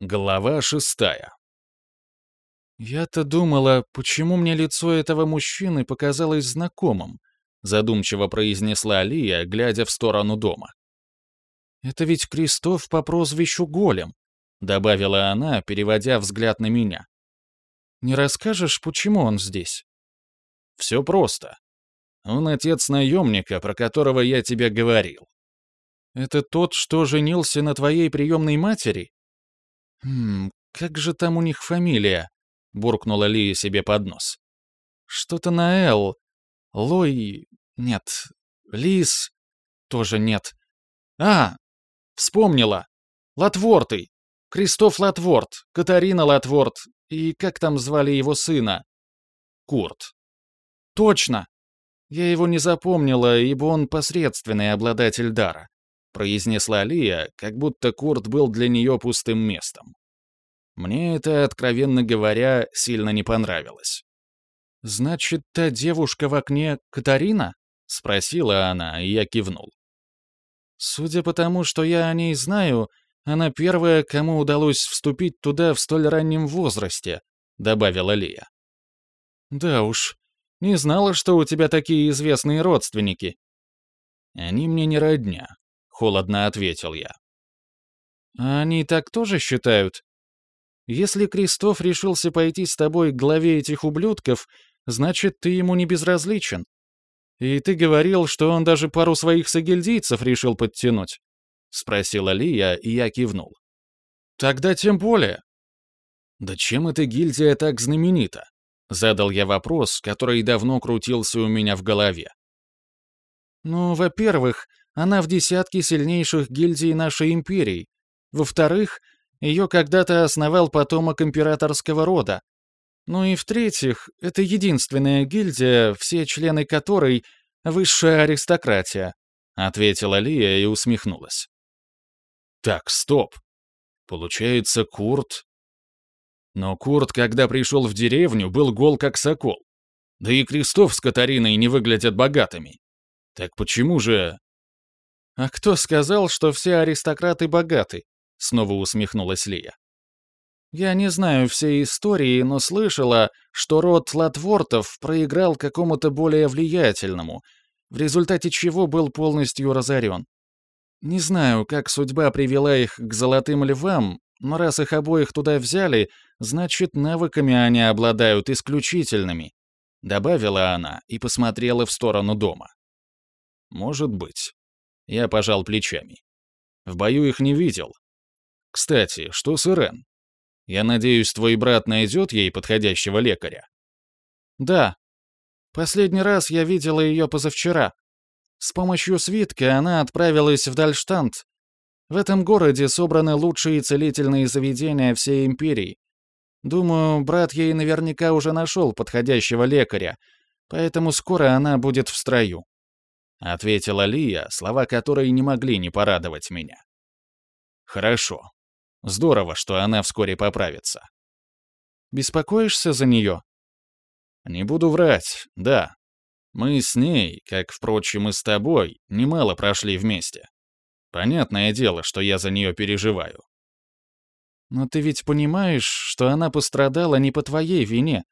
Глава шестая. «Я-то думала, почему мне лицо этого мужчины показалось знакомым», задумчиво произнесла Лия, глядя в сторону дома. «Это ведь Крестов по прозвищу Голем», добавила она, переводя взгляд на меня. «Не расскажешь, почему он здесь?» «Все просто. Он отец наемника, про которого я тебе говорил». «Это тот, что женился на твоей приемной матери?» «Хм, как же там у них фамилия?» — буркнула Лия себе под нос. «Что-то на «Л». Лой... Нет. Лис... Тоже нет. А! Вспомнила! Латвортый! Кристоф Латворт, Катарина Латворт и как там звали его сына? Курт. Точно! Я его не запомнила, ибо он посредственный обладатель дара произнесла Лия, как будто Курт был для нее пустым местом. Мне это, откровенно говоря, сильно не понравилось. «Значит, та девушка в окне Катарина?» — спросила она, и я кивнул. «Судя по тому, что я о ней знаю, она первая, кому удалось вступить туда в столь раннем возрасте», — добавила Лия. «Да уж, не знала, что у тебя такие известные родственники». «Они мне не родня», холодно ответил я. А они так тоже считают? Если Кристоф решился пойти с тобой к главе этих ублюдков, значит, ты ему не безразличен. И ты говорил, что он даже пару своих сагильдийцев решил подтянуть. Спросила Лия, и я кивнул. Тогда тем более. Да чем эта гильдия так знаменита? Задал я вопрос, который давно крутился у меня в голове. Ну, во-первых, она в десятке сильнейших гильдий нашей империи. Во-вторых, ее когда-то основал потомок императорского рода. Ну и в-третьих, это единственная гильдия, все члены которой — высшая аристократия», — ответила Лия и усмехнулась. «Так, стоп. Получается, Курт...» Но Курт, когда пришел в деревню, был гол как сокол. Да и Крестов с Катариной не выглядят богатыми. Так почему же... «А кто сказал, что все аристократы богаты?» — снова усмехнулась Лия. «Я не знаю всей истории, но слышала, что род Латвортов проиграл какому-то более влиятельному, в результате чего был полностью разорен. Не знаю, как судьба привела их к золотым львам, но раз их обоих туда взяли, значит, навыками они обладают исключительными», — добавила она и посмотрела в сторону дома. «Может быть». Я пожал плечами. В бою их не видел. Кстати, что с Ирен? Я надеюсь, твой брат найдет ей подходящего лекаря? Да. Последний раз я видела ее позавчера. С помощью свитка она отправилась в Дальштант. В этом городе собраны лучшие целительные заведения всей империи. Думаю, брат ей наверняка уже нашел подходящего лекаря, поэтому скоро она будет в строю. — ответила Лия, слова которой не могли не порадовать меня. «Хорошо. Здорово, что она вскоре поправится». «Беспокоишься за нее?» «Не буду врать, да. Мы с ней, как, впрочем, и с тобой, немало прошли вместе. Понятное дело, что я за нее переживаю». «Но ты ведь понимаешь, что она пострадала не по твоей вине.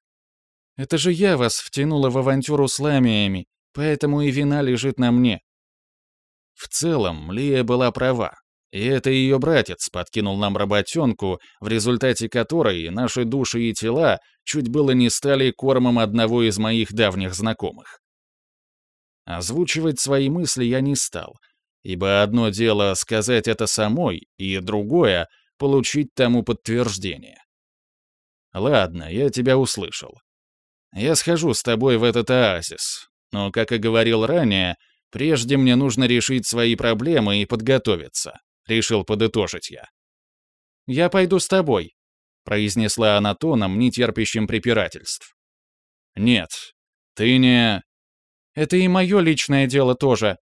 Это же я вас втянула в авантюру с ламиями, Поэтому и вина лежит на мне. В целом, Лия была права. И это ее братец подкинул нам работенку, в результате которой наши души и тела чуть было не стали кормом одного из моих давних знакомых. Озвучивать свои мысли я не стал, ибо одно дело сказать это самой, и другое — получить тому подтверждение. Ладно, я тебя услышал. Я схожу с тобой в этот оазис, но, как и говорил ранее, прежде мне нужно решить свои проблемы и подготовиться. Решил подытожить я. «Я пойду с тобой», — произнесла она тоном, не терпящим препирательств. «Нет, ты не...» «Это и мое личное дело тоже.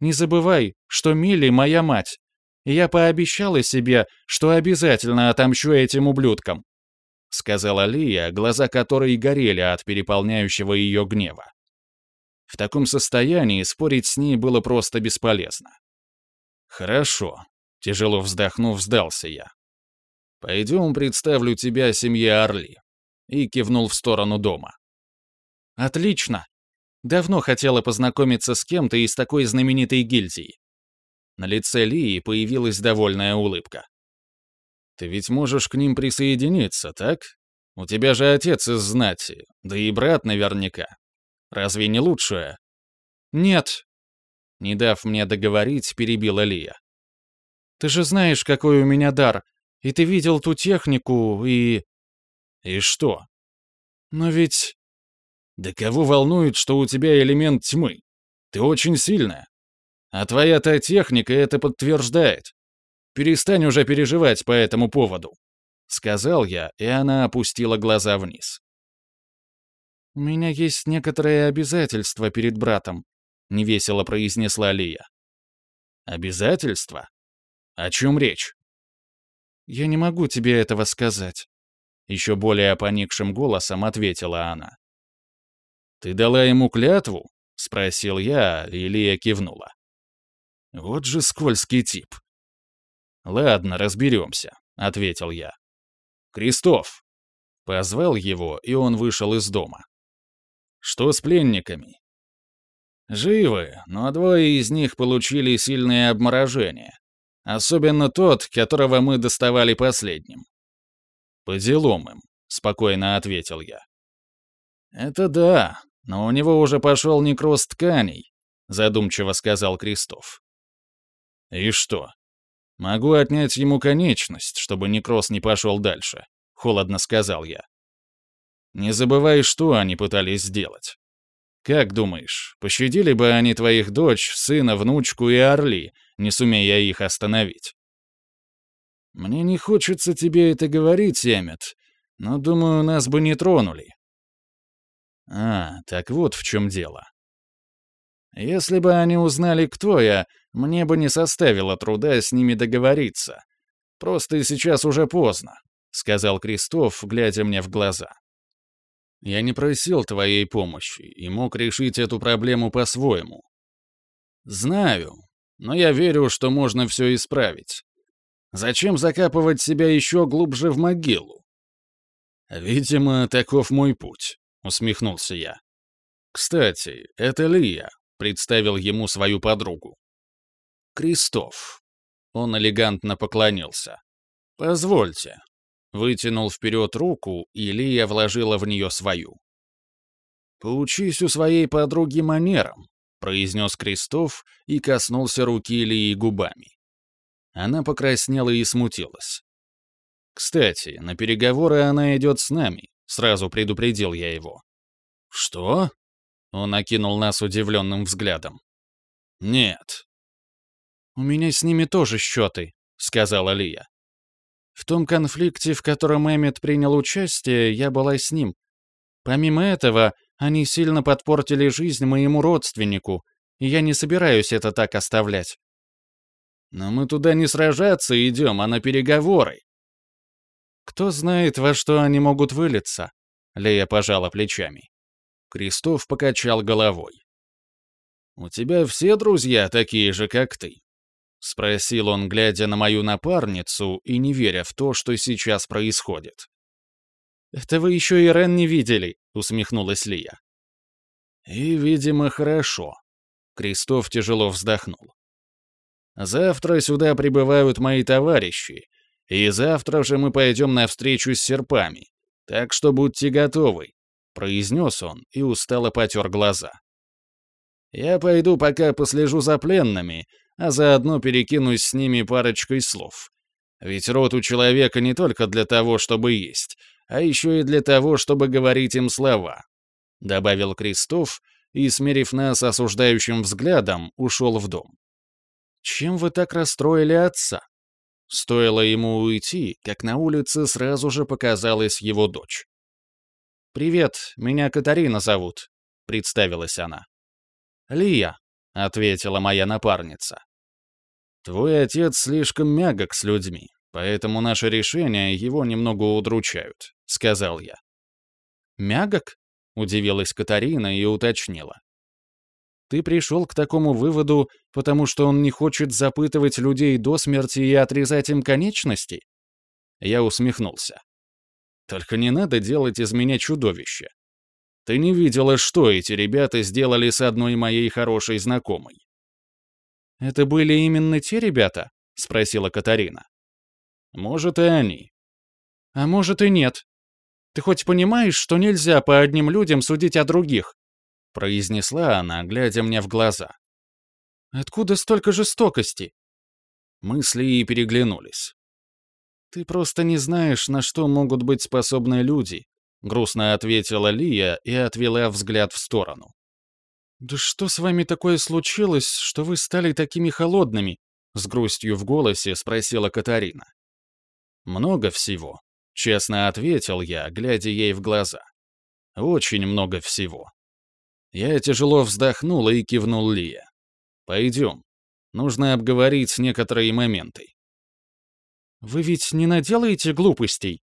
Не забывай, что Милли моя мать. И я пообещала себе, что обязательно отомщу этим ублюдкам», — сказала Лия, глаза которой горели от переполняющего ее гнева. В таком состоянии спорить с ней было просто бесполезно. «Хорошо», — тяжело вздохнув, сдался я. Пойдем представлю тебя семье Орли». И кивнул в сторону дома. «Отлично. Давно хотела познакомиться с кем-то из такой знаменитой гильдии». На лице Лии появилась довольная улыбка. «Ты ведь можешь к ним присоединиться, так? У тебя же отец из знати, да и брат наверняка. Разве не лучшее?» «Нет», — не дав мне договорить, перебила Лия. «Ты же знаешь, какой у меня дар, и ты видел ту технику, и...» «И что?» «Но ведь...» «Да кого волнует, что у тебя элемент тьмы? Ты очень сильная. А твоя-то техника это подтверждает. Перестань уже переживать по этому поводу», — сказал я, и она опустила глаза вниз. «У меня есть некоторые обязательства перед братом», — невесело произнесла Лия. «Обязательства? О чем речь?» «Я не могу тебе этого сказать», — еще более поникшим голосом ответила она. «Ты дала ему клятву?» — спросил я, и Лия кивнула. «Вот же скользкий тип». «Ладно, разберемся», — ответил я. «Крестов!» Позвал его, и он вышел из дома. «Что с пленниками?» «Живы, но двое из них получили сильное обморожение. Особенно тот, которого мы доставали последним». «По делам им», — спокойно ответил я. «Это да, но у него уже пошел некроз тканей», — задумчиво сказал Крестов. «И что? Могу отнять ему конечность, чтобы некроз не пошел дальше», — холодно сказал я. «Не забывай, что они пытались сделать. Как думаешь, пощадили бы они твоих дочь, сына, внучку и Орли, не сумея их остановить?» «Мне не хочется тебе это говорить, Эммет, но, думаю, нас бы не тронули», а, так вот в чем дело. Если бы они узнали, кто я, мне бы не составило труда с ними договориться. Просто сейчас уже поздно, — сказал Крестов, глядя мне в глаза. Я не просил твоей помощи и мог решить эту проблему по-своему. Знаю, но я верю, что можно все исправить. Зачем закапывать себя еще глубже в могилу? Видимо, таков мой путь. — усмехнулся я. «Кстати, это Лия», — представил ему свою подругу. «Крестов». Он элегантно поклонился. «Позвольте». Вытянул вперед руку, и Лия вложила в нее свою. «Поучись у своей подруги манерам», — произнес Крестов и коснулся руки Лии губами. Она покраснела и смутилась. «Кстати, на переговоры она идет с нами, Сразу предупредил я его. «Что?» Он окинул нас удивленным взглядом. «Нет». «У меня с ними тоже счеты», — сказала Лия. «В том конфликте, в котором Эммет принял участие, я была с ним. Помимо этого, они сильно подпортили жизнь моему родственнику, и я не собираюсь это так оставлять». «Но мы туда не сражаться идем, а на переговоры», кто знает, во что они могут вылиться? Лея пожала плечами. Крестов покачал головой. «У тебя все друзья такие же, как ты?» — спросил он, глядя на мою напарницу и не веря в то, что сейчас происходит. «Это вы еще и Рен не видели», — усмехнулась Лия. «И, видимо, хорошо». Крестов тяжело вздохнул. «Завтра сюда прибывают мои товарищи, и завтра же мы пойдем на встречу с серпами. Так что будьте готовы», — произнес он и устало потер глаза. «Я пойду пока послежу за пленными, а заодно перекинусь с ними парочкой слов. Ведь рот у человека не только для того, чтобы есть, а еще и для того, чтобы говорить им слова», — добавил Крестов и, смерив нас осуждающим взглядом, ушел в дом. «Чем вы так расстроили отца?» Стоило ему уйти, как на улице сразу же показалась его дочь. «Привет, меня Катарина зовут», — представилась она. «Лия», — ответила моя напарница. «Твой отец слишком мягок с людьми, поэтому наши решения его немного удручают», — сказал я. «Мягок?» — удивилась Катарина и уточнила. Ты пришел к такому выводу, потому что он не хочет запытывать людей до смерти и отрезать им конечности? Я усмехнулся. «Только не надо делать из меня чудовище. Ты не видела, что эти ребята сделали с одной моей хорошей знакомой?» «Это были именно те ребята?» — спросила Катарина. «Может, и они». «А может, и нет. Ты хоть понимаешь, что нельзя по одним людям судить о других?» — произнесла она, глядя мне в глаза. «Откуда столько жестокости?» Мысли и переглянулись. «Ты просто не знаешь, на что могут быть способны люди», — грустно ответила Лия и отвела взгляд в сторону. «Да что с вами такое случилось, что вы стали такими холодными?» — с грустью в голосе спросила Катарина. «Много всего», — честно ответил я, глядя ей в глаза. «Очень много всего». Я тяжело вздохнул и кивнул Лия. «Пойдем. Нужно обговорить некоторые моменты». «Вы ведь не наделаете глупостей?»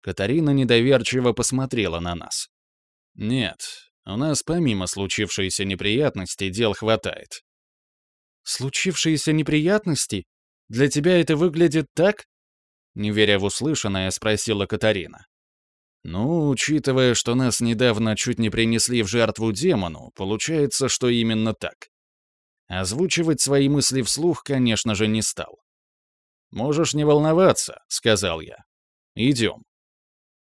Катарина недоверчиво посмотрела на нас. «Нет, у нас помимо случившейся неприятности дел хватает». «Случившиеся неприятности? Для тебя это выглядит так?» Не веря в услышанное, спросила Катарина. «Ну, учитывая, что нас недавно чуть не принесли в жертву демону, получается, что именно так. Озвучивать свои мысли вслух, конечно же, не стал. «Можешь не волноваться», — сказал я. «Идем».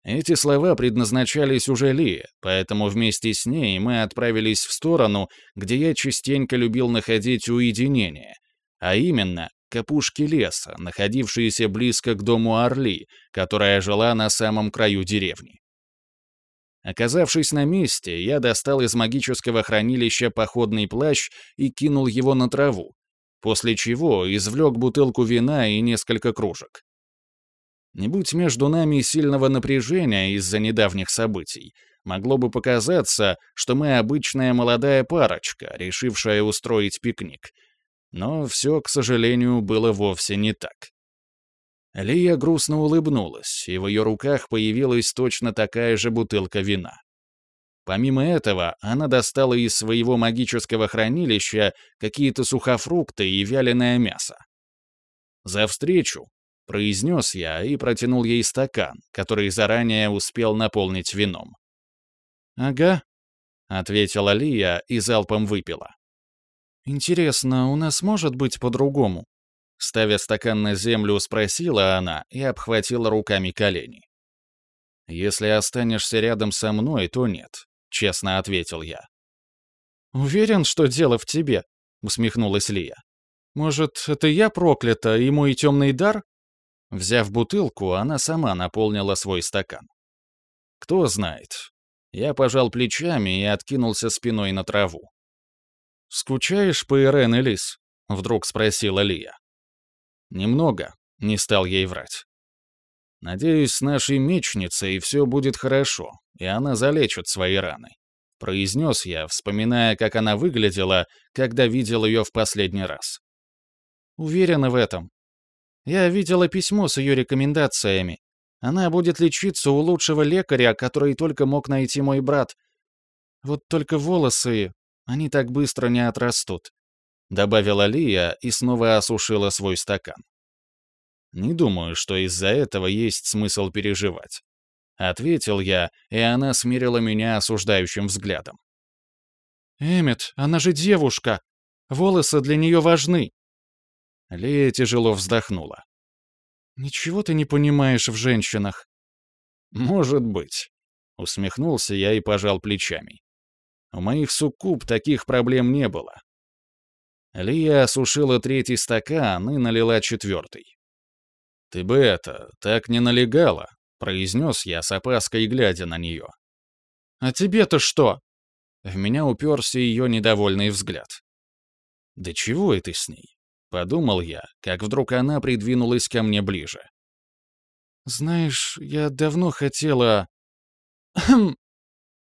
Эти слова предназначались уже Лие, поэтому вместе с ней мы отправились в сторону, где я частенько любил находить уединение, а именно к опушке леса, находившейся близко к дому Орли, которая жила на самом краю деревни. Оказавшись на месте, я достал из магического хранилища походный плащ и кинул его на траву, после чего извлек бутылку вина и несколько кружек. Не будь между нами сильного напряжения из-за недавних событий, могло бы показаться, что мы обычная молодая парочка, решившая устроить пикник. Но все, к сожалению, было вовсе не так. Лия грустно улыбнулась, и в ее руках появилась точно такая же бутылка вина. Помимо этого, она достала из своего магического хранилища какие-то сухофрукты и вяленое мясо. «За встречу!» — произнес я и протянул ей стакан, который заранее успел наполнить вином. «Ага», — ответила Лия и залпом выпила. «Интересно, у нас может быть по-другому?» Ставя стакан на землю, спросила она и обхватила руками колени. «Если останешься рядом со мной, то нет», — честно ответил я. «Уверен, что дело в тебе», — усмехнулась Лия. «Может, это я проклята и мой темный дар?» Взяв бутылку, она сама наполнила свой стакан. «Кто знает». Я пожал плечами и откинулся спиной на траву. «Скучаешь по Ирен и Лис?» — вдруг спросила Лия. Немного, не стал ей врать. Надеюсь, с нашей мечницей все будет хорошо, и она залечит свои раны. Произнес я, вспоминая, как она выглядела, когда видел ее в последний раз. Уверена в этом. Я видела письмо с ее рекомендациями. Она будет лечиться у лучшего лекаря, который только мог найти мой брат. Вот только волосы, они так быстро не отрастут добавила Лия и снова осушила свой стакан. Не думаю, что из-за этого есть смысл переживать. Ответил я, и она смирила меня осуждающим взглядом. «Эммет, она же девушка! Волосы для нее важны!» Лия тяжело вздохнула. «Ничего ты не понимаешь в женщинах». «Может быть», — усмехнулся я и пожал плечами. «У моих суккуб таких проблем не было, Лия осушила третий стакан и налила четвертый. «Ты бы это, так не налегала», — произнес я с опаской, глядя на нее. «А тебе-то что?» В меня уперся ее недовольный взгляд. «Да чего это с ней?» — подумал я, как вдруг она придвинулась ко мне ближе. «Знаешь, я давно хотела...» «Хм!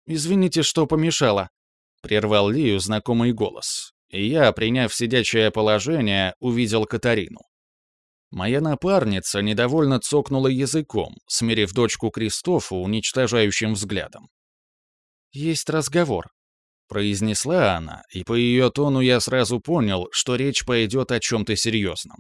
Извините, что помешала», — прервал Лию знакомый голос и я, приняв сидячее положение, увидел Катарину. Моя напарница недовольно цокнула языком, смирив дочку Кристофу уничтожающим взглядом. «Есть разговор», — произнесла она, и по ее тону я сразу понял, что речь пойдет о чем-то серьезном.